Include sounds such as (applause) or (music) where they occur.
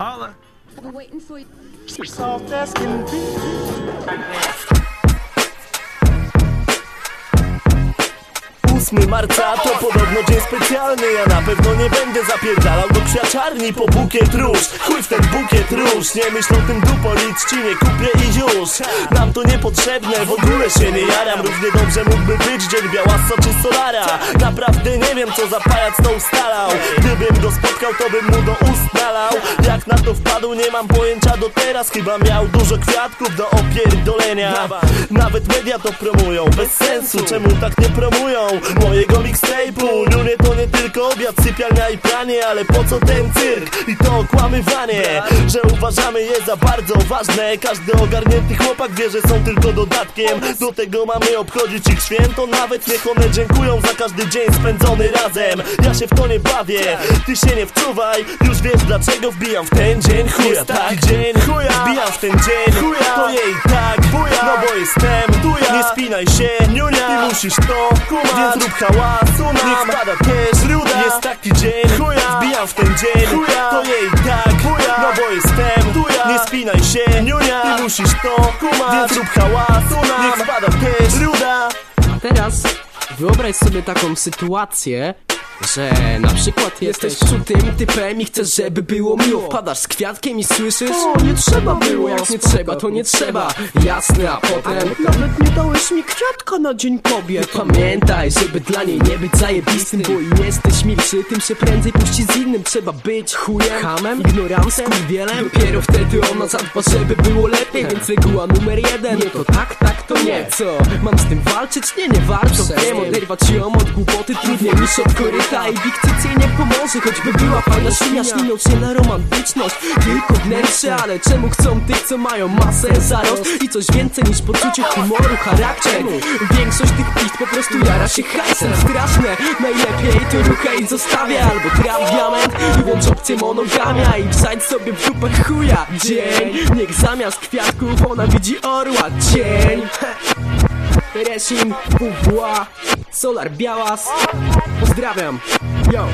Holla. We're waiting for you. soft as can be. 8 marca to podobno dzień specjalny. Ja na pewno nie będę zapierdalał do kwiaciarni po bukiet róż. Chuj w ten bukiet róż, nie myśl o tym dupo, nic ci nie kupię i już. Nam to niepotrzebne, w ogóle się nie jaram. Równie dobrze mógłby być dzień białasa czy solara. Naprawdę nie wiem co za pajac to ustalał. Gdybym go spotkał to bym mu do ust nalał. Jak na to wpadł nie mam pojęcia do teraz. Chyba miał dużo kwiatków do opierdolenia. Nawet media to promują, bez sensu Czemu tak nie promują mojego mixtape'u. Lunie to nie tylko obiad, sypialnia i pranie Ale po co ten cyrk? I to okłamywanie Że uważamy je za bardzo ważne. Każdy ogarnięty chłopak wie, że są tylko dodatkiem. Do tego mamy obchodzić ich święto. Nawet niech one dziękują za każdy dzień spędzony razem. Ja się w to nie bawię, ty się nie wczuwaj. Już wiesz dlaczego wbijam w ten dzień. Chuja, tak. dzień, chuja. Wbijam w ten dzień, chuja. To jej tak, No bo jestem, tuja Nie spinaj się, niunia Ty musisz to kumać. Więc rób hałasu nam Niech spada też ruda. Jest taki dzień, chuja Wbijam w ten dzień, chuja To jej tak, buja No bo jestem, tuja Nie spinaj się, niunia Ty musisz to kumać. Więc rób hałasu nam Niech spada też ruda. A teraz wyobraź sobie taką sytuację, że na przykład jesteś czutym typem i chcesz, żeby było miło. Wpadasz z kwiatkiem i słyszysz O, nie trzeba było, jak nie trzeba, to nie trzeba Jasne, a potem Nawet nie dałeś mi kwiatka na dzień kobiet Pamiętaj, żeby dla niej nie być zajebistym Bo im jesteś milszy, tym się prędzej puści z innym. Trzeba być chujem, hamem, ignorancem, wielem. Dopiero wtedy ona zadba, żeby było lepiej Więc reguła numer jeden. Nie to tak, tak to nie. Co, mam z tym walczyć? Nie, nie warto. Wiem, oderwać ją od głupoty trudniej niż od koryta I bikcyc jej nie pomoże, choćby była fajna świnia. Śliną się na romantyczność, tylko wnętrze Ale czemu chcą tych, co mają masę, zarost I coś więcej niż poczucie humoru, charakter? Większość tych pist po prostu jara się hajsem. Straszne, najlepiej to ruchaj i zostawia Albo traf diament i włącz opcję monogamia I wsadź sobie w dupę chuja. Dzień Niech zamiast kwiatków ona widzi orła. Dzień. (laughs) Resim, WWA, Solar Białas Pozdrawiam, yo